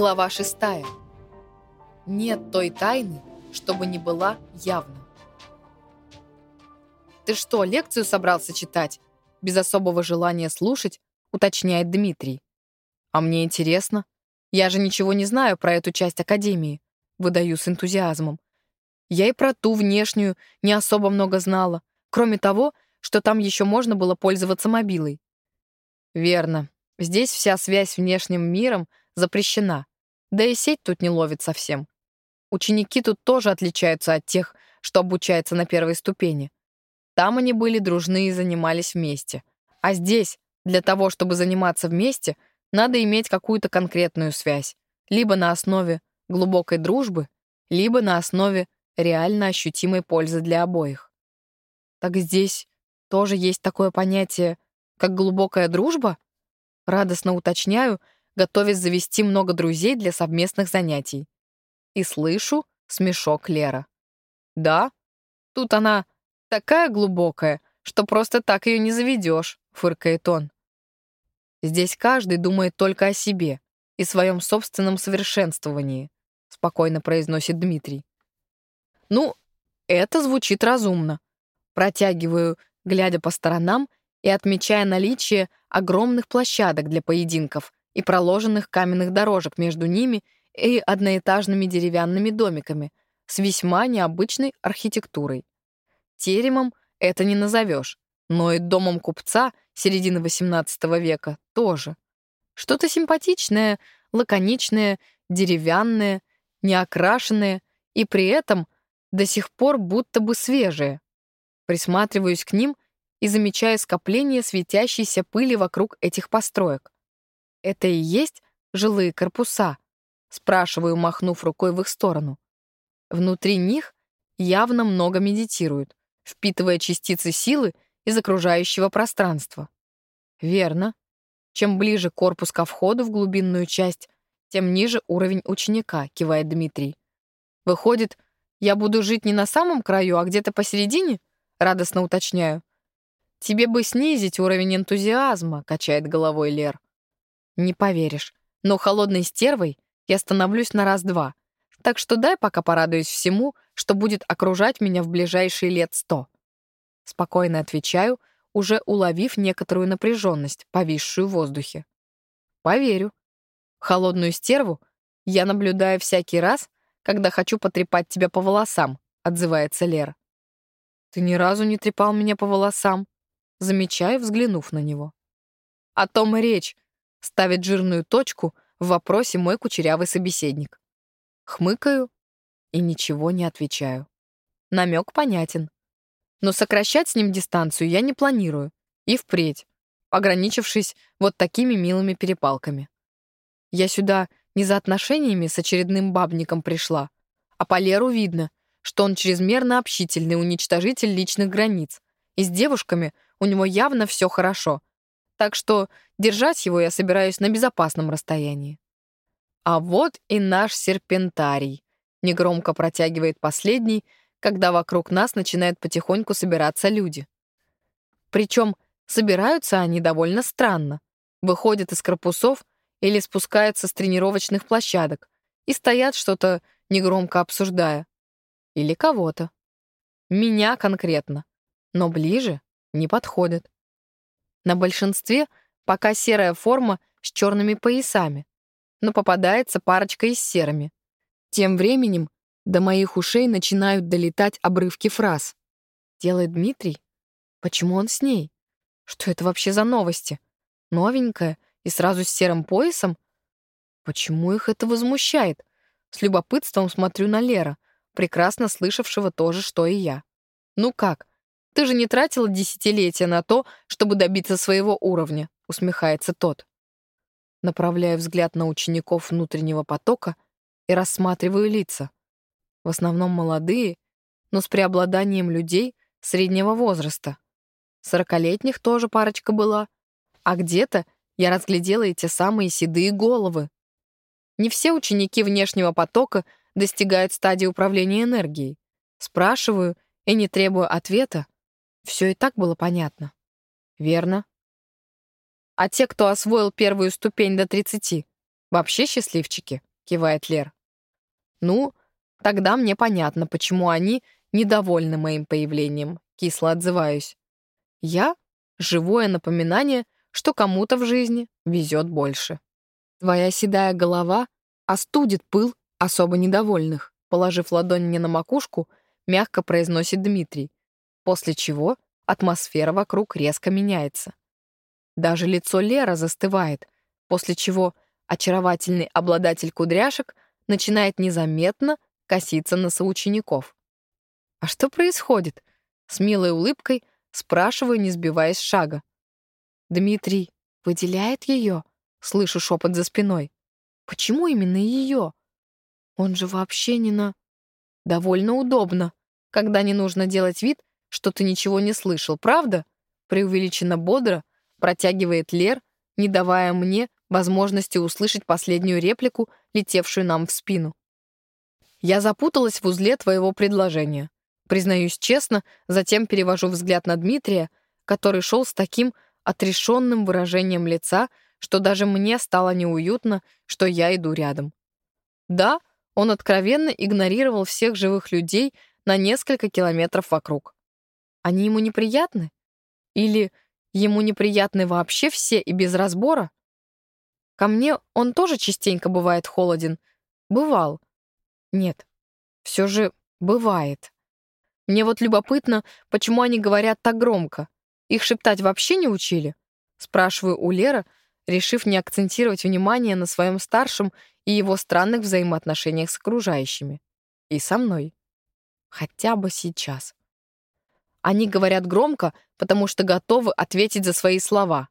Глава шестая. Нет той тайны, чтобы не была явна. «Ты что, лекцию собрался читать?» Без особого желания слушать, уточняет Дмитрий. «А мне интересно. Я же ничего не знаю про эту часть Академии», выдаю с энтузиазмом. Я и про ту внешнюю не особо много знала, кроме того, что там еще можно было пользоваться мобилой. Верно. Здесь вся связь с внешним миром запрещена. Да и сеть тут не ловит совсем. Ученики тут тоже отличаются от тех, что обучаются на первой ступени. Там они были дружны и занимались вместе. А здесь, для того, чтобы заниматься вместе, надо иметь какую-то конкретную связь. Либо на основе глубокой дружбы, либо на основе реально ощутимой пользы для обоих. Так здесь тоже есть такое понятие, как глубокая дружба? Радостно уточняю, готовясь завести много друзей для совместных занятий. И слышу смешок Лера. «Да? Тут она такая глубокая, что просто так ее не заведешь», — фыркает он. «Здесь каждый думает только о себе и своем собственном совершенствовании», — спокойно произносит Дмитрий. «Ну, это звучит разумно». Протягиваю, глядя по сторонам и отмечая наличие огромных площадок для поединков и проложенных каменных дорожек между ними и одноэтажными деревянными домиками с весьма необычной архитектурой. Теремом это не назовешь, но и домом купца середины XVIII века тоже. Что-то симпатичное, лаконичное, деревянное, неокрашенное и при этом до сих пор будто бы свежее. Присматриваюсь к ним и замечаю скопление светящейся пыли вокруг этих построек. Это и есть жилые корпуса? Спрашиваю, махнув рукой в их сторону. Внутри них явно много медитируют, впитывая частицы силы из окружающего пространства. Верно. Чем ближе корпус ко входу в глубинную часть, тем ниже уровень ученика, кивает Дмитрий. Выходит, я буду жить не на самом краю, а где-то посередине? Радостно уточняю. Тебе бы снизить уровень энтузиазма, качает головой Лер. Не поверишь, но холодной стервой я становлюсь на раз-два. Так что дай пока порадуюсь всему, что будет окружать меня в ближайшие лет сто. Спокойно отвечаю, уже уловив некоторую напряженность, повисшую в воздухе. Поверю. Холодную стерву я наблюдаю всякий раз, когда хочу потрепать тебя по волосам, отзывается Лера. Ты ни разу не трепал меня по волосам, замечаю, взглянув на него. О том и речь, Ставит жирную точку в вопросе мой кучерявый собеседник. Хмыкаю и ничего не отвечаю. Намек понятен. Но сокращать с ним дистанцию я не планирую. И впредь, ограничившись вот такими милыми перепалками. Я сюда не за отношениями с очередным бабником пришла, а по Леру видно, что он чрезмерно общительный уничтожитель личных границ, и с девушками у него явно все хорошо — так что держать его я собираюсь на безопасном расстоянии. А вот и наш серпентарий. Негромко протягивает последний, когда вокруг нас начинают потихоньку собираться люди. Причем собираются они довольно странно. Выходят из корпусов или спускаются с тренировочных площадок и стоят что-то негромко обсуждая. Или кого-то. Меня конкретно. Но ближе не подходят. На большинстве пока серая форма с черными поясами, но попадается парочка и с серыми. Тем временем до моих ушей начинают долетать обрывки фраз. Делает Дмитрий? Почему он с ней? Что это вообще за новости? Новенькая и сразу с серым поясом? Почему их это возмущает? С любопытством смотрю на Лера, прекрасно слышавшего то же, что и я. Ну как, ты же не тратила десятилетия на то, чтобы добиться своего уровня», — усмехается тот. Направляю взгляд на учеников внутреннего потока и рассматриваю лица. В основном молодые, но с преобладанием людей среднего возраста. Сорокалетних тоже парочка была, а где-то я разглядела эти самые седые головы. Не все ученики внешнего потока достигают стадии управления энергией. Спрашиваю и не требую ответа, все и так было понятно. Верно. А те, кто освоил первую ступень до 30, вообще счастливчики, кивает Лер. «Ну, тогда мне понятно, почему они недовольны моим появлением», кисло отзываюсь. «Я — живое напоминание, что кому-то в жизни везет больше. Твоя седая голова остудит пыл особо недовольных», положив ладонь мне на макушку, мягко произносит Дмитрий, после чего атмосфера вокруг резко меняется. Даже лицо Лера застывает, после чего очаровательный обладатель кудряшек начинает незаметно коситься на соучеников. «А что происходит?» С милой улыбкой спрашиваю, не сбиваясь с шага. «Дмитрий выделяет ее?» Слышу шепот за спиной. «Почему именно ее? Он же вообще не на...» «Довольно удобно, когда не нужно делать вид, что ты ничего не слышал, правда?» Преувеличенно бодро протягивает Лер, не давая мне возможности услышать последнюю реплику, летевшую нам в спину. Я запуталась в узле твоего предложения. Признаюсь честно, затем перевожу взгляд на Дмитрия, который шел с таким отрешенным выражением лица, что даже мне стало неуютно, что я иду рядом. Да, он откровенно игнорировал всех живых людей на несколько километров вокруг. Они ему неприятны? Или ему неприятны вообще все и без разбора? Ко мне он тоже частенько бывает холоден. Бывал. Нет, все же бывает. Мне вот любопытно, почему они говорят так громко. Их шептать вообще не учили? Спрашиваю у Леры, решив не акцентировать внимание на своем старшем и его странных взаимоотношениях с окружающими. И со мной. Хотя бы сейчас. Они говорят громко, потому что готовы ответить за свои слова.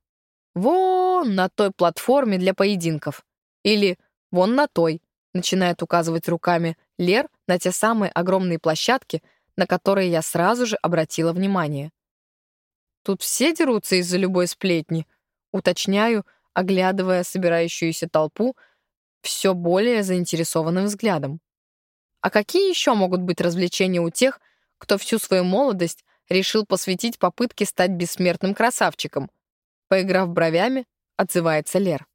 «Вон на той платформе для поединков». Или «Вон на той», начинает указывать руками Лер на те самые огромные площадки, на которые я сразу же обратила внимание. Тут все дерутся из-за любой сплетни, уточняю, оглядывая собирающуюся толпу все более заинтересованным взглядом. А какие еще могут быть развлечения у тех, кто всю свою молодость решил посвятить попытке стать бессмертным красавчиком? Поиграв бровями, отзывается Лер.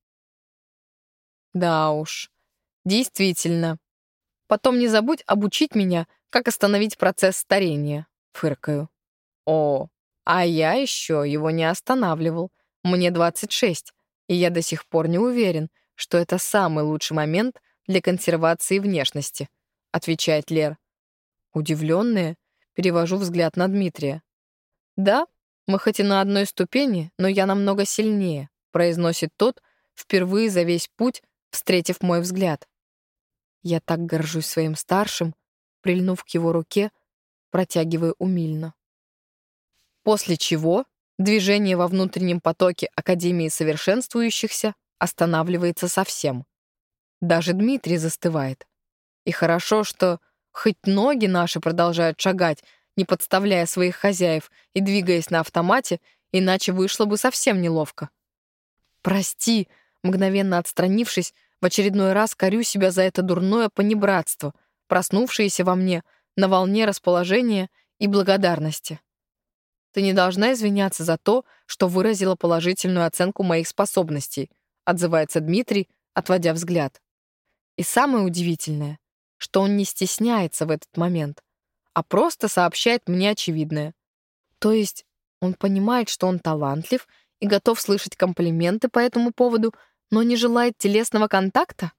Да уж, действительно. Потом не забудь обучить меня, как остановить процесс старения, фыркаю. О, а я еще его не останавливал. Мне 26, и я до сих пор не уверен, что это самый лучший момент для консервации внешности, отвечает Лер. Удивленная, перевожу взгляд на Дмитрия. Да, мы хоть и на одной ступени, но я намного сильнее, произносит тот, впервые за весь путь, встретив мой взгляд. Я так горжусь своим старшим, прильнув к его руке, протягиваю умильно. После чего движение во внутреннем потоке Академии совершенствующихся останавливается совсем. Даже Дмитрий застывает. И хорошо, что хоть ноги наши продолжают шагать, не подставляя своих хозяев и двигаясь на автомате, иначе вышло бы совсем неловко. «Прости», мгновенно отстранившись, в очередной раз корю себя за это дурное понебратство, проснувшееся во мне на волне расположения и благодарности. Ты не должна извиняться за то, что выразила положительную оценку моих способностей, отзывается Дмитрий, отводя взгляд. И самое удивительное, что он не стесняется в этот момент, а просто сообщает мне очевидное. То есть он понимает, что он талантлив и готов слышать комплименты по этому поводу, но не желает телесного контакта?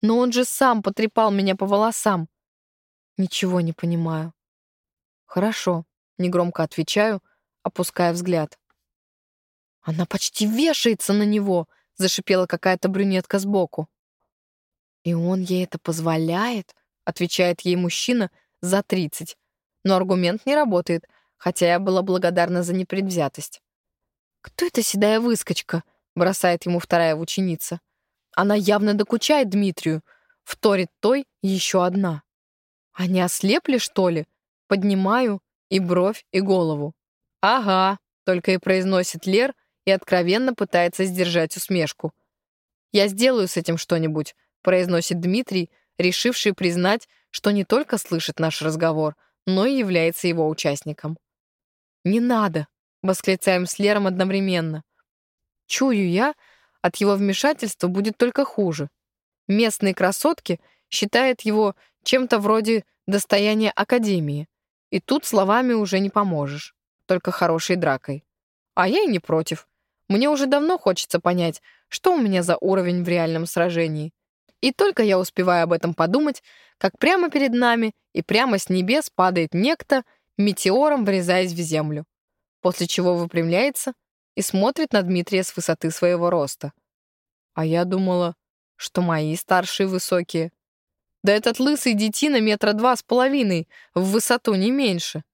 Но он же сам потрепал меня по волосам. Ничего не понимаю. Хорошо, Негромко отвечаю, опуская взгляд. «Она почти вешается на него!» — зашипела какая-то брюнетка сбоку. «И он ей это позволяет?» — отвечает ей мужчина за тридцать. Но аргумент не работает, хотя я была благодарна за непредвзятость. «Кто эта седая выскочка?» — бросает ему вторая ученица. Она явно докучает Дмитрию. Вторит той еще одна. «Они ослепли, что ли?» Поднимаю и бровь, и голову. «Ага», — только и произносит Лер и откровенно пытается сдержать усмешку. «Я сделаю с этим что-нибудь», — произносит Дмитрий, решивший признать, что не только слышит наш разговор, но и является его участником. «Не надо», — восклицаем с Лером одновременно. «Чую я, от его вмешательства будет только хуже. местные красотки считают его чем-то вроде достояния Академии. И тут словами уже не поможешь, только хорошей дракой. А я и не против. Мне уже давно хочется понять, что у меня за уровень в реальном сражении. И только я успеваю об этом подумать, как прямо перед нами и прямо с небес падает некто, метеором врезаясь в землю, после чего выпрямляется и смотрит на Дмитрия с высоты своего роста. А я думала, что мои старшие высокие. Да этот лысый детина метра два с половиной, в высоту не меньше.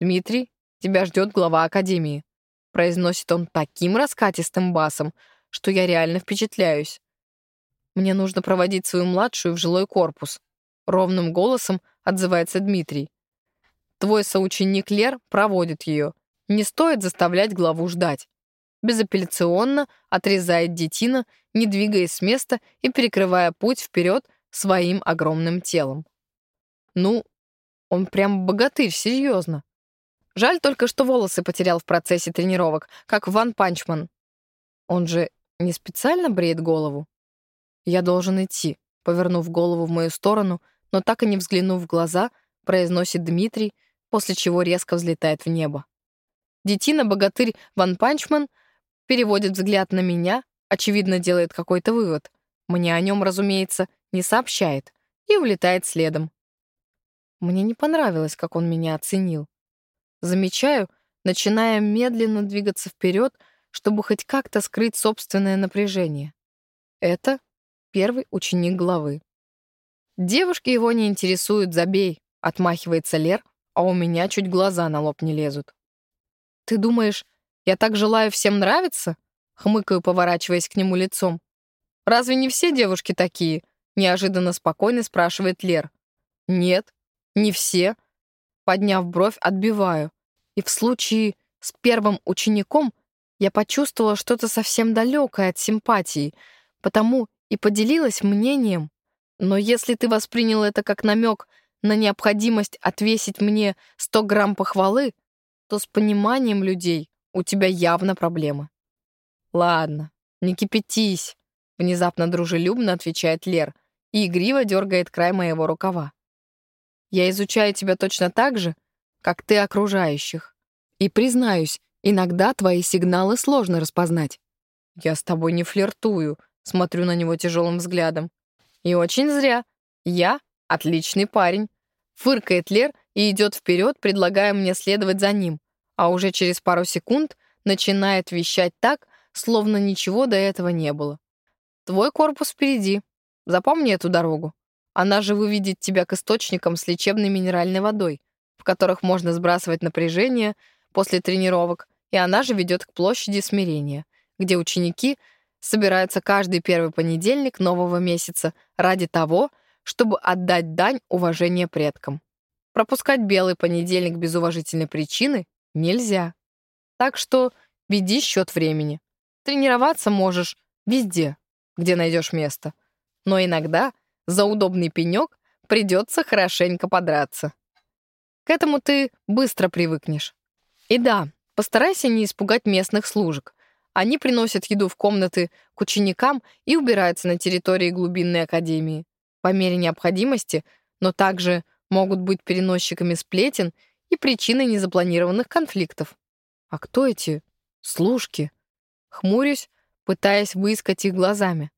«Дмитрий, тебя ждет глава Академии», — произносит он таким раскатистым басом, что я реально впечатляюсь. «Мне нужно проводить свою младшую в жилой корпус», — ровным голосом отзывается Дмитрий. «Твой соученик Лер проводит ее. Не стоит заставлять главу ждать». Безапелляционно отрезает детина, не двигаясь с места и перекрывая путь вперед своим огромным телом. Ну, он прям богатырь, серьезно. Жаль только, что волосы потерял в процессе тренировок, как Ванпанчмен. Он же не специально бреет голову? Я должен идти, повернув голову в мою сторону, но так и не взглянув в глаза, произносит Дмитрий, после чего резко взлетает в небо. Детина-богатырь Ван Панчман переводит взгляд на меня, очевидно, делает какой-то вывод. Мне о нем, разумеется, не сообщает и улетает следом. Мне не понравилось, как он меня оценил. Замечаю, начиная медленно двигаться вперед, чтобы хоть как-то скрыть собственное напряжение. Это первый ученик главы. Девушки его не интересуют, забей, отмахивается Лер, а у меня чуть глаза на лоб не лезут. Ты думаешь, я так желаю всем нравиться? Хмыкаю, поворачиваясь к нему лицом. Разве не все девушки такие? Неожиданно спокойно спрашивает Лер. Нет, не все. Подняв бровь, отбиваю. И в случае с первым учеником я почувствовала что-то совсем далекое от симпатии, потому и поделилась мнением. Но если ты воспринял это как намек на необходимость отвесить мне 100 грамм похвалы, то с пониманием людей у тебя явно проблемы. Ладно, не кипятись, внезапно дружелюбно отвечает Лер и игриво дергает край моего рукава. Я изучаю тебя точно так же, как ты окружающих. И признаюсь, иногда твои сигналы сложно распознать. Я с тобой не флиртую, смотрю на него тяжелым взглядом. И очень зря. Я отличный парень. Фыркает Лер и идет вперед, предлагая мне следовать за ним, а уже через пару секунд начинает вещать так, словно ничего до этого не было. Твой корпус впереди. Запомни эту дорогу. Она же выведет тебя к источникам с лечебной минеральной водой, в которых можно сбрасывать напряжение после тренировок, и она же ведет к площади смирения, где ученики собираются каждый первый понедельник нового месяца ради того, чтобы отдать дань уважения предкам. Пропускать белый понедельник без уважительной причины нельзя. Так что веди счет времени. Тренироваться можешь везде, где найдешь место. Но иногда за удобный пенек придется хорошенько подраться. К этому ты быстро привыкнешь. И да, постарайся не испугать местных служек. Они приносят еду в комнаты к ученикам и убираются на территории глубинной академии. По мере необходимости, но также могут быть переносчиками сплетен и причиной незапланированных конфликтов. А кто эти служки? Хмурюсь, пытаясь выискать их глазами.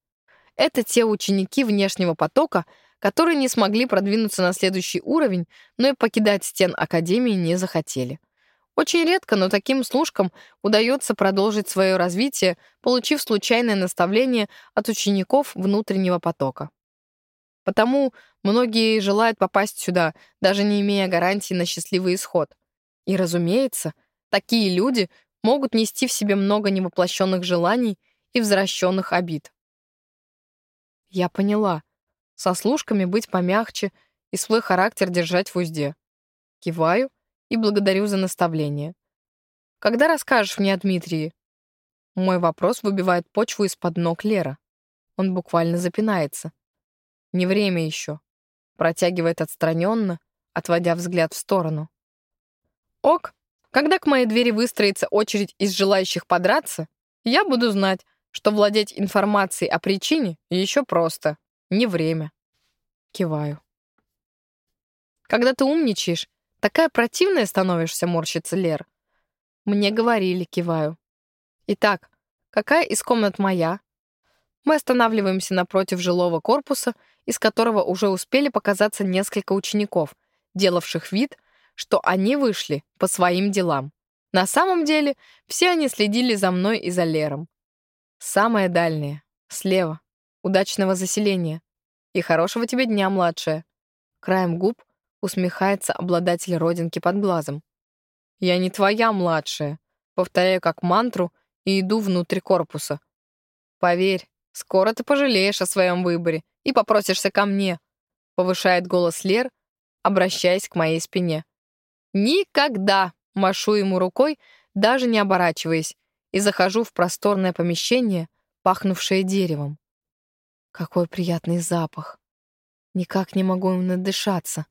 Это те ученики внешнего потока, которые не смогли продвинуться на следующий уровень, но и покидать стен Академии не захотели. Очень редко, но таким служкам удается продолжить свое развитие, получив случайное наставление от учеников внутреннего потока. Потому многие желают попасть сюда, даже не имея гарантии на счастливый исход. И, разумеется, такие люди могут нести в себе много невоплощенных желаний и возвращенных обид. Я поняла. Со служками быть помягче и свой характер держать в узде. Киваю и благодарю за наставление. Когда расскажешь мне о Дмитрии? Мой вопрос выбивает почву из-под ног Лера. Он буквально запинается. Не время еще. Протягивает отстраненно, отводя взгляд в сторону. Ок, когда к моей двери выстроится очередь из желающих подраться, я буду знать, что владеть информацией о причине еще просто. не время. Киваю. Когда ты умничаешь, такая противная становишься, морщится Лер. Мне говорили, киваю. Итак, какая из комнат моя? Мы останавливаемся напротив жилого корпуса, из которого уже успели показаться несколько учеников, делавших вид, что они вышли по своим делам. На самом деле, все они следили за мной и за Лером. Самое дальнее, слева. Удачного заселения. И хорошего тебе дня, младшая. Краем губ усмехается обладатель родинки под глазом. Я не твоя младшая. Повторяю как мантру и иду внутрь корпуса. Поверь, скоро ты пожалеешь о своем выборе и попросишься ко мне, повышает голос Лер, обращаясь к моей спине. Никогда машу ему рукой, даже не оборачиваясь, и захожу в просторное помещение, пахнувшее деревом. Какой приятный запах. Никак не могу им надышаться.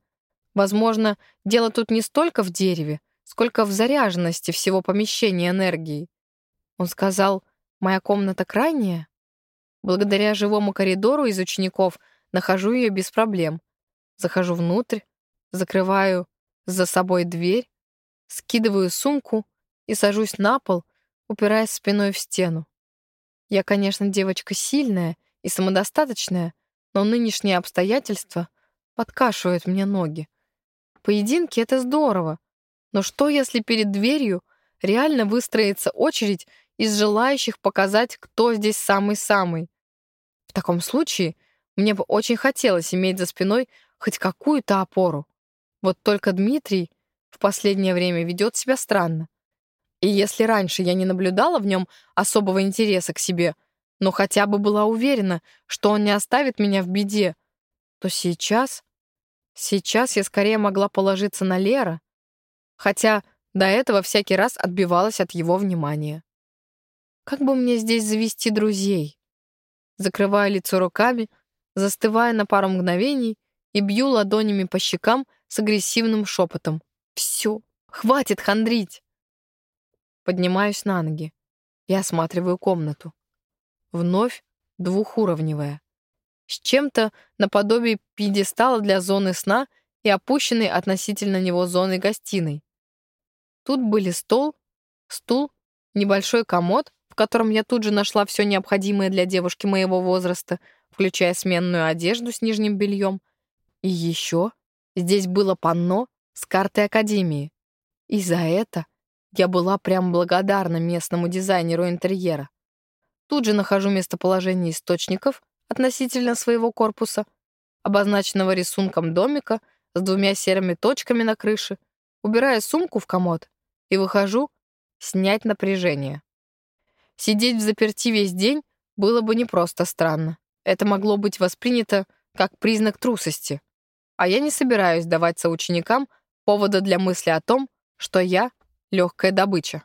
Возможно, дело тут не столько в дереве, сколько в заряженности всего помещения энергии. Он сказал, моя комната крайняя? Благодаря живому коридору из учеников нахожу ее без проблем. Захожу внутрь, закрываю за собой дверь, скидываю сумку и сажусь на пол, упираясь спиной в стену. Я, конечно, девочка сильная и самодостаточная, но нынешние обстоятельства подкашивают мне ноги. Поединки — это здорово, но что, если перед дверью реально выстроится очередь из желающих показать, кто здесь самый-самый? В таком случае мне бы очень хотелось иметь за спиной хоть какую-то опору. Вот только Дмитрий в последнее время ведет себя странно. И если раньше я не наблюдала в нем особого интереса к себе — но хотя бы была уверена, что он не оставит меня в беде, то сейчас... Сейчас я скорее могла положиться на Лера, хотя до этого всякий раз отбивалась от его внимания. Как бы мне здесь завести друзей? Закрываю лицо руками, застывая на пару мгновений и бью ладонями по щекам с агрессивным шепотом. «Все, хватит хандрить!» Поднимаюсь на ноги и осматриваю комнату вновь двухуровневая, с чем-то наподобие пьедестала для зоны сна и опущенной относительно него зоны гостиной. Тут были стол, стул, небольшой комод, в котором я тут же нашла все необходимое для девушки моего возраста, включая сменную одежду с нижним бельем. И еще здесь было панно с картой Академии. И за это я была прям благодарна местному дизайнеру интерьера. Тут же нахожу местоположение источников относительно своего корпуса, обозначенного рисунком домика с двумя серыми точками на крыше, убираю сумку в комод и выхожу снять напряжение. Сидеть в заперти весь день было бы не просто странно. Это могло быть воспринято как признак трусости. А я не собираюсь давать соученикам повода для мысли о том, что я — легкая добыча.